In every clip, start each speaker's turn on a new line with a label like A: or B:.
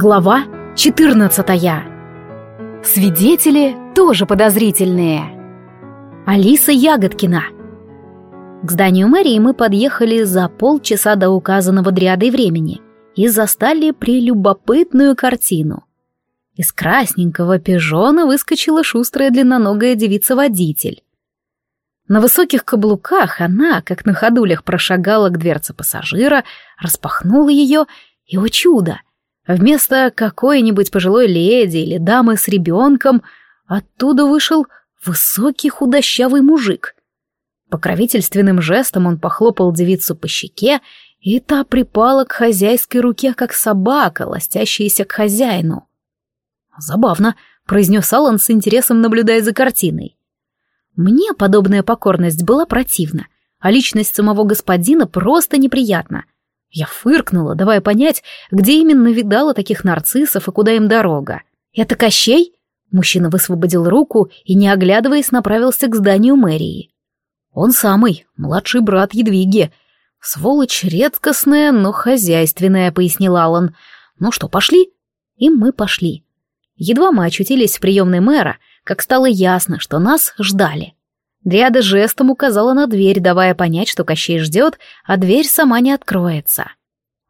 A: Глава 14 Свидетели тоже подозрительные. Алиса Ягодкина. К зданию мэрии мы подъехали за полчаса до указанного дряда и времени и застали прелюбопытную картину. Из красненького пижона выскочила шустрая длинноногая девица-водитель. На высоких каблуках она, как на ходулях, прошагала к дверце пассажира, распахнула ее, и, о чудо, Вместо какой-нибудь пожилой леди или дамы с ребенком оттуда вышел высокий худощавый мужик. Покровительственным жестом он похлопал девицу по щеке, и та припала к хозяйской руке, как собака, ластящаяся к хозяину. «Забавно», — произнес Аллан с интересом, наблюдая за картиной. «Мне подобная покорность была противна, а личность самого господина просто неприятна. Я фыркнула, давая понять, где именно видала таких нарциссов и куда им дорога. «Это Кощей?» Мужчина высвободил руку и, не оглядываясь, направился к зданию мэрии. «Он самый, младший брат Едвиги. Сволочь редкостная, но хозяйственная», — пояснил Аллан. «Ну что, пошли?» И мы пошли. Едва мы очутились в приемной мэра, как стало ясно, что нас ждали. Дриада жестом указала на дверь, давая понять, что Кощей ждет, а дверь сама не откроется.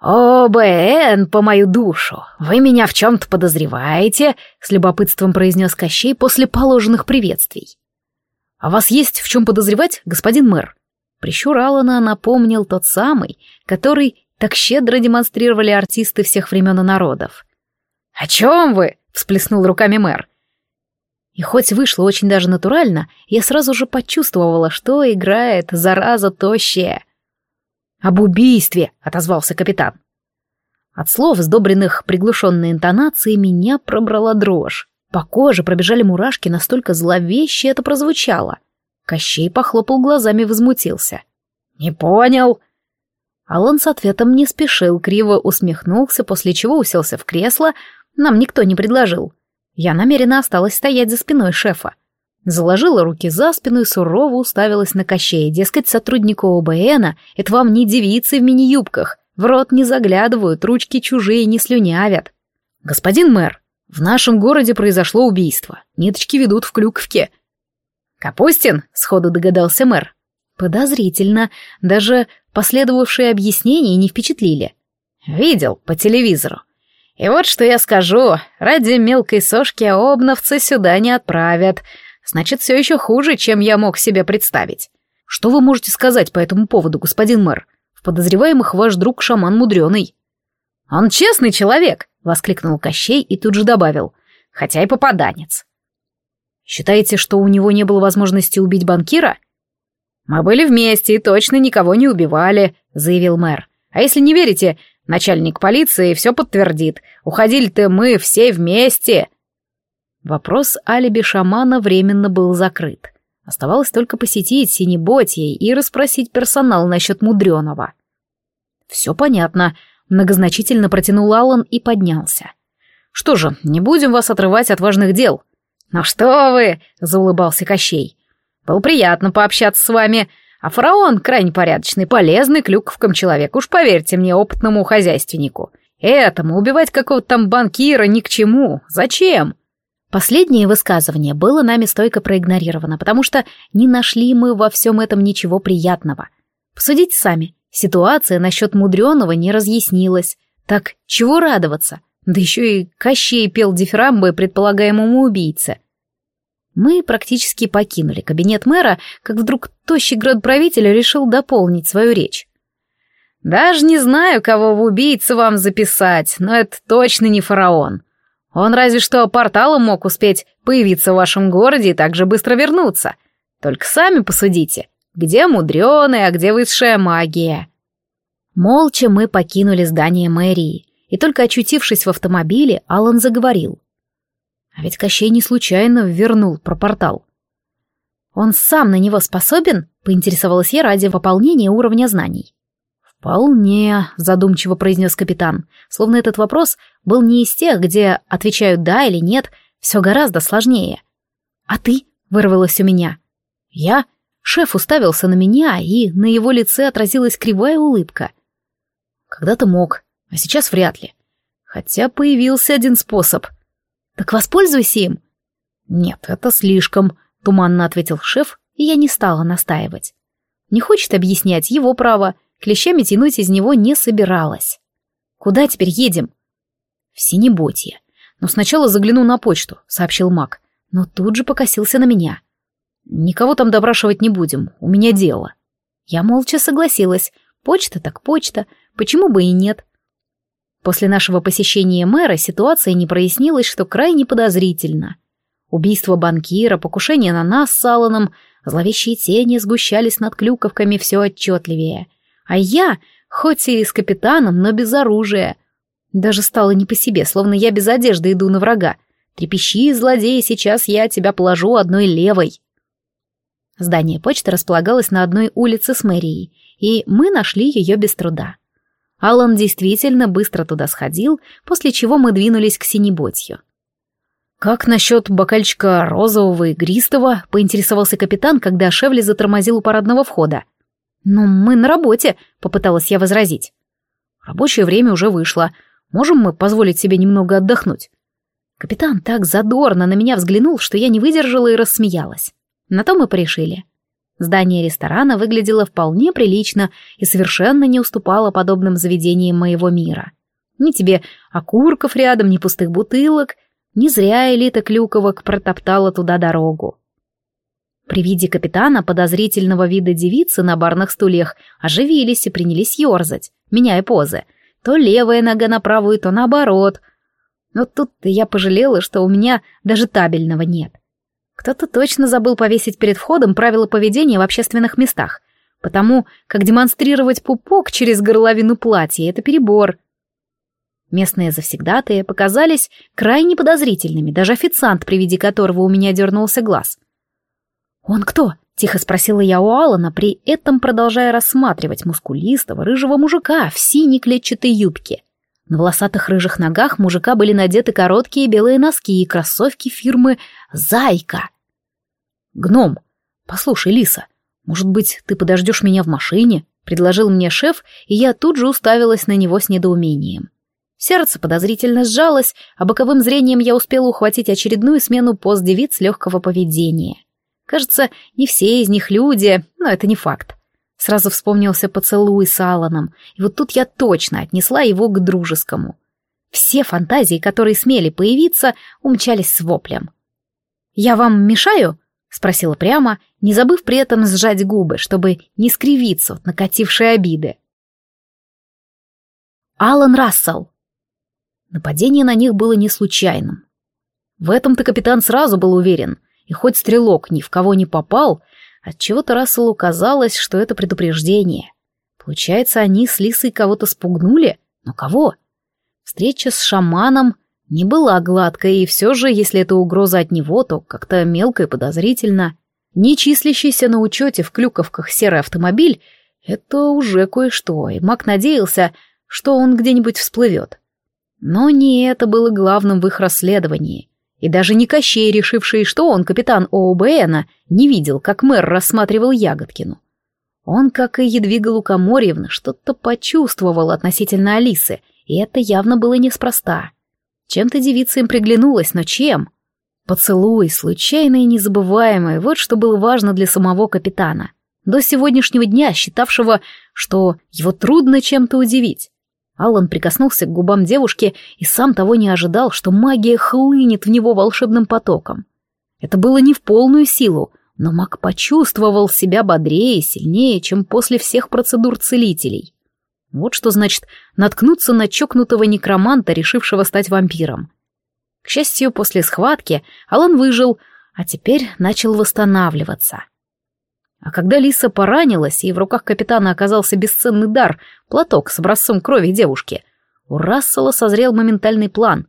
A: «О, Бен, по мою душу! Вы меня в чем-то подозреваете?» — с любопытством произнес Кощей после положенных приветствий. «А вас есть в чем подозревать, господин мэр?» Прищур Алана напомнил тот самый, который так щедро демонстрировали артисты всех времен и народов. «О чем вы?» — всплеснул руками мэр. И хоть вышло очень даже натурально, я сразу же почувствовала, что играет зараза тощая. «Об убийстве!» — отозвался капитан. От слов, сдобренных приглушенной интонацией, меня пробрала дрожь. По коже пробежали мурашки, настолько зловеще это прозвучало. Кощей похлопал глазами и возмутился. «Не понял!» Алан с ответом не спешил, криво усмехнулся, после чего уселся в кресло. Нам никто не предложил. Я намеренно осталась стоять за спиной шефа. Заложила руки за спину и сурово уставилась на Кощея, дескать, сотруднику ОБНа, это вам не девицы в мини-юбках, в рот не заглядывают, ручки чужие не слюнявят. «Господин мэр, в нашем городе произошло убийство, ниточки ведут в Клюковке». «Капустин?» — сходу догадался мэр. Подозрительно, даже последовавшие объяснения не впечатлили. «Видел по телевизору. И вот что я скажу. Ради мелкой сошки обновцы сюда не отправят. Значит, все еще хуже, чем я мог себе представить. Что вы можете сказать по этому поводу, господин мэр? В подозреваемых ваш друг шаман мудреный. Он честный человек, воскликнул Кощей и тут же добавил. Хотя и попаданец. Считаете, что у него не было возможности убить банкира? Мы были вместе и точно никого не убивали, заявил мэр. А если не верите, Начальник полиции все подтвердит. Уходили ты мы все вместе. Вопрос алиби шамана временно был закрыт. Оставалось только посетить Синеботье и расспросить персонал насчет мудреного. «Все понятно», — многозначительно протянул Аллан и поднялся. «Что же, не будем вас отрывать от важных дел». «Ну что вы!» — заулыбался Кощей. «Было приятно пообщаться с вами. А фараон крайне порядочный, полезный к человек, уж поверьте мне, опытному хозяйственнику. Этому убивать какого-то там банкира ни к чему. Зачем? Последнее высказывание было нами стойко проигнорировано, потому что не нашли мы во всем этом ничего приятного. Посудите сами, ситуация насчет мудреного не разъяснилась. Так чего радоваться? Да еще и Кощей пел дифирамбы предполагаемому убийце. Мы практически покинули кабинет мэра, как вдруг тощий градправитель решил дополнить свою речь. «Даже не знаю, кого в убийцу вам записать, но это точно не фараон. Он разве что порталом мог успеть появиться в вашем городе и так же быстро вернуться. Только сами посудите, где мудреная, а где высшая магия». Молча мы покинули здание мэрии, и только очутившись в автомобиле, Алан заговорил — а ведь Кощей не случайно вернул про портал. Он сам на него способен? Поинтересовалась я ради пополнения уровня знаний. Вполне, задумчиво произнес капитан, словно этот вопрос был не из тех, где отвечают да или нет, все гораздо сложнее. А ты? вырвалось у меня. Я? Шеф уставился на меня, и на его лице отразилась кривая улыбка. Когда-то мог, а сейчас вряд ли. Хотя появился один способ — так воспользуйся им». «Нет, это слишком», — туманно ответил шеф, и я не стала настаивать. Не хочет объяснять его право, клещами тянуть из него не собиралась. «Куда теперь едем?» «В Синеботье. Но сначала загляну на почту», — сообщил маг, но тут же покосился на меня. «Никого там допрашивать не будем, у меня дело». Я молча согласилась. Почта так почта, почему бы и нет. После нашего посещения мэра ситуация не прояснилась, что крайне подозрительно. Убийство банкира, покушение на нас с Алланом, зловещие тени сгущались над клюковками все отчетливее. А я, хоть и с капитаном, но без оружия. Даже стало не по себе, словно я без одежды иду на врага. Трепещи, злодей, сейчас я тебя положу одной левой. Здание почты располагалось на одной улице с мэрией, и мы нашли ее без труда. Алан действительно быстро туда сходил, после чего мы двинулись к синеботью. «Как насчет бокальчика розового и гристого?» — поинтересовался капитан, когда Шевли затормозил у парадного входа. Но мы на работе», — попыталась я возразить. «Рабочее время уже вышло. Можем мы позволить себе немного отдохнуть?» Капитан так задорно на меня взглянул, что я не выдержала и рассмеялась. На то мы порешили. Здание ресторана выглядело вполне прилично и совершенно не уступало подобным заведениям моего мира. Ни тебе окурков рядом, ни пустых бутылок. Не зря элита Клюковок протоптала туда дорогу. При виде капитана подозрительного вида девицы на барных стульях оживились и принялись ерзать, меняя позы. То левая нога на правую, то наоборот. Но тут я пожалела, что у меня даже табельного нет. Кто-то точно забыл повесить перед входом правила поведения в общественных местах, потому как демонстрировать пупок через горловину платья — это перебор. Местные завсегдатые показались крайне подозрительными, даже официант, при виде которого у меня дернулся глаз. «Он кто?» — тихо спросила я у Алана, при этом продолжая рассматривать мускулистого рыжего мужика в синей клетчатой юбке — на волосатых рыжих ногах мужика были надеты короткие белые носки и кроссовки фирмы «Зайка». «Гном, послушай, Лиса, может быть, ты подождешь меня в машине?» — предложил мне шеф, и я тут же уставилась на него с недоумением. Сердце подозрительно сжалось, а боковым зрением я успела ухватить очередную смену пост девиц легкого поведения. Кажется, не все из них люди, но это не факт. Сразу вспомнился поцелуй с Аланом, и вот тут я точно отнесла его к дружескому. Все фантазии, которые смели появиться, умчались с воплем. «Я вам мешаю?» — спросила прямо, не забыв при этом сжать губы, чтобы не скривиться от накатившей обиды. Алан Рассел. Нападение на них было не случайным. В этом-то капитан сразу был уверен, и хоть стрелок ни в кого не попал, Отчего-то Расселу казалось, что это предупреждение. Получается, они с Лисой кого-то спугнули? Но кого? Встреча с шаманом не была гладкой, и все же, если это угроза от него, то как-то мелко и подозрительно. Не числящийся на учете в клюковках серый автомобиль — это уже кое-что, и Мак надеялся, что он где-нибудь всплывет. Но не это было главным в их расследовании. И даже не кощей, решивший, что он капитан ООБНа, не видел, как мэр рассматривал Ягодкину. Он, как и Едвига Лукоморьевна, что-то почувствовал относительно Алисы, и это явно было неспроста. Чем-то девица им приглянулась, но чем? Поцелуй, случайный и незабываемый, вот что было важно для самого капитана. До сегодняшнего дня, считавшего, что его трудно чем-то удивить. Аллан прикоснулся к губам девушки и сам того не ожидал, что магия хлынет в него волшебным потоком. Это было не в полную силу, но маг почувствовал себя бодрее и сильнее, чем после всех процедур целителей. Вот что значит наткнуться на чокнутого некроманта, решившего стать вампиром. К счастью, после схватки Алан выжил, а теперь начал восстанавливаться. А когда Лиса поранилась, и в руках капитана оказался бесценный дар — платок с образцом крови девушки, у Рассела созрел моментальный план.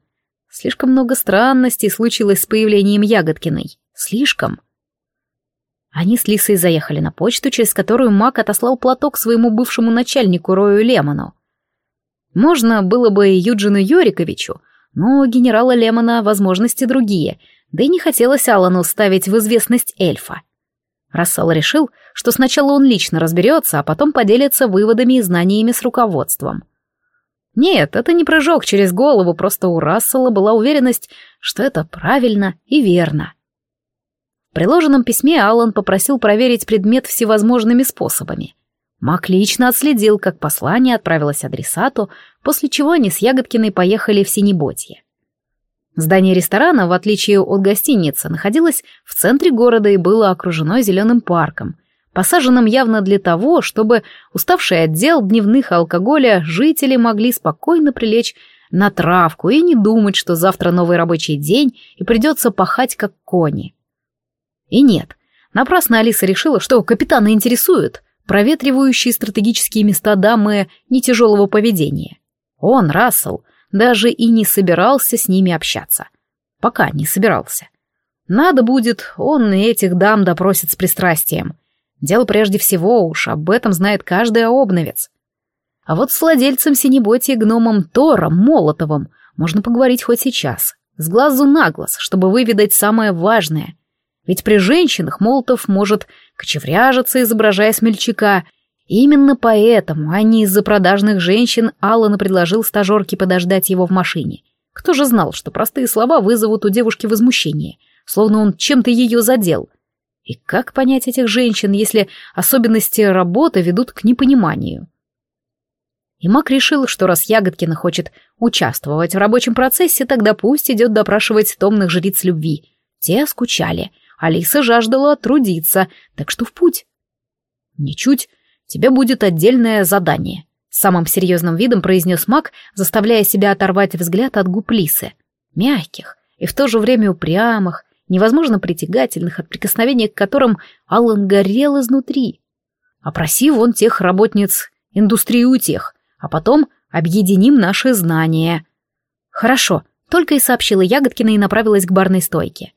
A: Слишком много странностей случилось с появлением Ягодкиной. Слишком. Они с Лисой заехали на почту, через которую Мак отослал платок своему бывшему начальнику Рою Лемону. Можно было бы Юджину Йориковичу, но у генерала Лемона возможности другие, да и не хотелось Алану ставить в известность эльфа — Рассел решил, что сначала он лично разберется, а потом поделится выводами и знаниями с руководством. Нет, это не прыжок через голову, просто у Рассела была уверенность, что это правильно и верно. В приложенном письме Аллан попросил проверить предмет всевозможными способами. Мак лично отследил, как послание отправилось адресату, после чего они с Ягодкиной поехали в Синеботье. Здание ресторана, в отличие от гостиницы, находилось в центре города и было окружено зеленым парком, посаженным явно для того, чтобы уставший отдел дневных алкоголя жители могли спокойно прилечь на травку и не думать, что завтра новый рабочий день и придется пахать как кони. И нет, напрасно Алиса решила, что капитана интересует проветривающие стратегические места дамы нетяжелого поведения. Он, Рассел, даже и не собирался с ними общаться. Пока не собирался. Надо будет, он этих дам допросит с пристрастием. Дело прежде всего уж, об этом знает каждый обновец. А вот с владельцем Синеботи гномом Тором Молотовым можно поговорить хоть сейчас, с глазу на глаз, чтобы выведать самое важное. Ведь при женщинах Молотов может кочевряжиться, изображая смельчака — Именно поэтому, а не из-за продажных женщин, Аллан предложил стажерке подождать его в машине. Кто же знал, что простые слова вызовут у девушки возмущение, словно он чем-то ее задел. И как понять этих женщин, если особенности работы ведут к непониманию? И Мак решил, что раз Ягодкина хочет участвовать в рабочем процессе, тогда пусть идет допрашивать томных жриц любви. Те скучали, Алиса жаждала трудиться, так что в путь. Ничуть тебе будет отдельное задание», — самым серьезным видом произнес маг, заставляя себя оторвать взгляд от губ Лисы. Мягких и в то же время упрямых, невозможно притягательных, от прикосновения к которым Аллан горел изнутри. «Опроси вон тех работниц индустрии тех, а потом объединим наши знания». «Хорошо», — только и сообщила Ягодкина и направилась к барной стойке.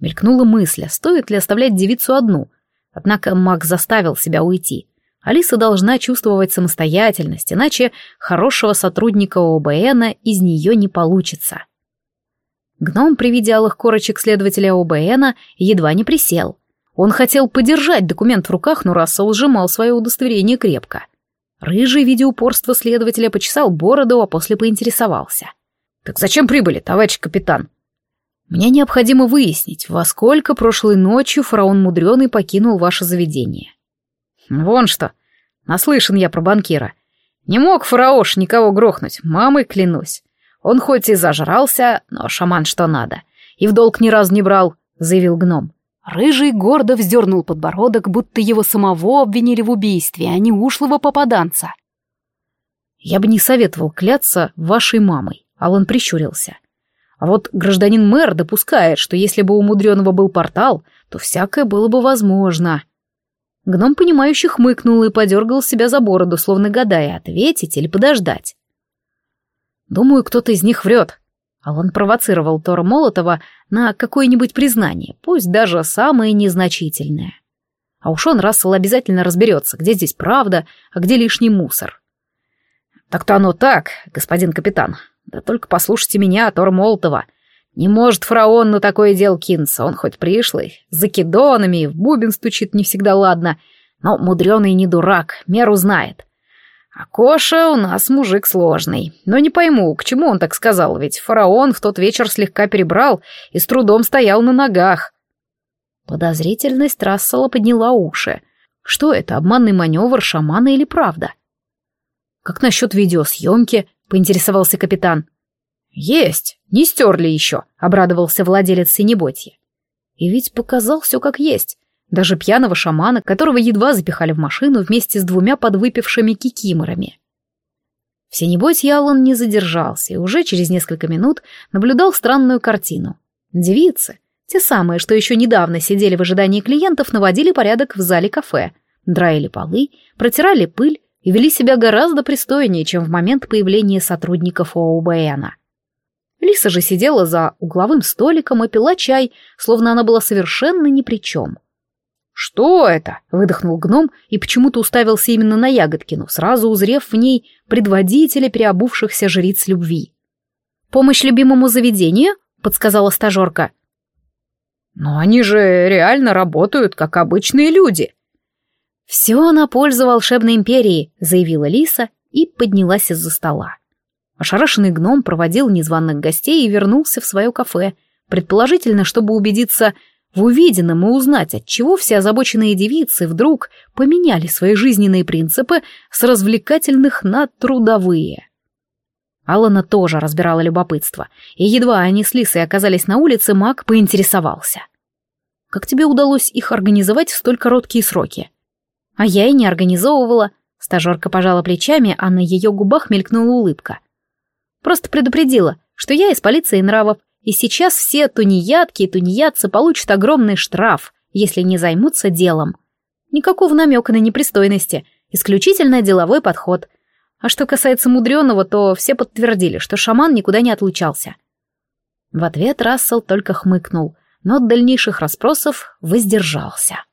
A: Мелькнула мысль, а стоит ли оставлять девицу одну. Однако маг заставил себя уйти — Алиса должна чувствовать самостоятельность, иначе хорошего сотрудника ОБН из нее не получится. Гном при виде алых корочек следователя ОБН едва не присел. Он хотел подержать документ в руках, но Рассел сжимал свое удостоверение крепко. Рыжий, видя упорство следователя, почесал бороду, а после поинтересовался. «Так зачем прибыли, товарищ капитан?» «Мне необходимо выяснить, во сколько прошлой ночью фараон Мудреный покинул ваше заведение». «Вон что, Наслышан я про банкира. Не мог фараош никого грохнуть, мамой клянусь. Он хоть и зажрался, но шаман что надо. И в долг ни разу не брал, заявил гном. Рыжий гордо вздернул подбородок, будто его самого обвинили в убийстве, а не ушлого попаданца. «Я бы не советовал кляться вашей мамой», — а он прищурился. «А вот гражданин мэр допускает, что если бы у Мудрёного был портал, то всякое было бы возможно». Гном, понимающий хмыкнул и подергал себя за бороду, словно гадая, ответить или подождать. «Думаю, кто-то из них врет». а он провоцировал Тора Молотова на какое-нибудь признание, пусть даже самое незначительное. А уж он, Рассел, обязательно разберется, где здесь правда, а где лишний мусор. «Так-то оно так, господин капитан. Да только послушайте меня, Тор Молотова. Не может фараон на такое дело кинуться, он хоть пришлый, закидонами, в бубен стучит не всегда ладно, но мудрёный не дурак, меру знает. А Коша у нас мужик сложный, но не пойму, к чему он так сказал, ведь фараон в тот вечер слегка перебрал и с трудом стоял на ногах. Подозрительность Рассела подняла уши. Что это, обманный маневр шамана или правда? «Как насчет видеосъемки?» — поинтересовался капитан. «Есть! Не стерли еще!» — обрадовался владелец синеботья. И ведь показал все как есть. Даже пьяного шамана, которого едва запихали в машину вместе с двумя подвыпившими кикиморами. В синеботье Аллан не задержался и уже через несколько минут наблюдал странную картину. Девицы, те самые, что еще недавно сидели в ожидании клиентов, наводили порядок в зале кафе, драили полы, протирали пыль и вели себя гораздо пристойнее, чем в момент появления сотрудников ОУБНа. Лиса же сидела за угловым столиком и пила чай, словно она была совершенно ни при чем. «Что это?» — выдохнул гном и почему-то уставился именно на Ягодкину, сразу узрев в ней предводителя переобувшихся жриц любви. «Помощь любимому заведению?» — подсказала стажерка. «Но они же реально работают, как обычные люди». «Все на пользу волшебной империи», — заявила Лиса и поднялась из-за стола. Ошарашенный гном проводил незваных гостей и вернулся в свое кафе, предположительно, чтобы убедиться в увиденном и узнать, отчего все озабоченные девицы вдруг поменяли свои жизненные принципы с развлекательных на трудовые. Алана тоже разбирала любопытство, и едва они с Лисой оказались на улице, маг поинтересовался. «Как тебе удалось их организовать в столь короткие сроки?» «А я и не организовывала», — стажерка пожала плечами, а на ее губах мелькнула улыбка. Просто предупредила, что я из полиции нравов, и сейчас все тунеядки и тунеядцы получат огромный штраф, если не займутся делом. Никакого намека на непристойности, исключительно деловой подход. А что касается мудреного, то все подтвердили, что шаман никуда не отлучался. В ответ Рассел только хмыкнул, но от дальнейших расспросов воздержался.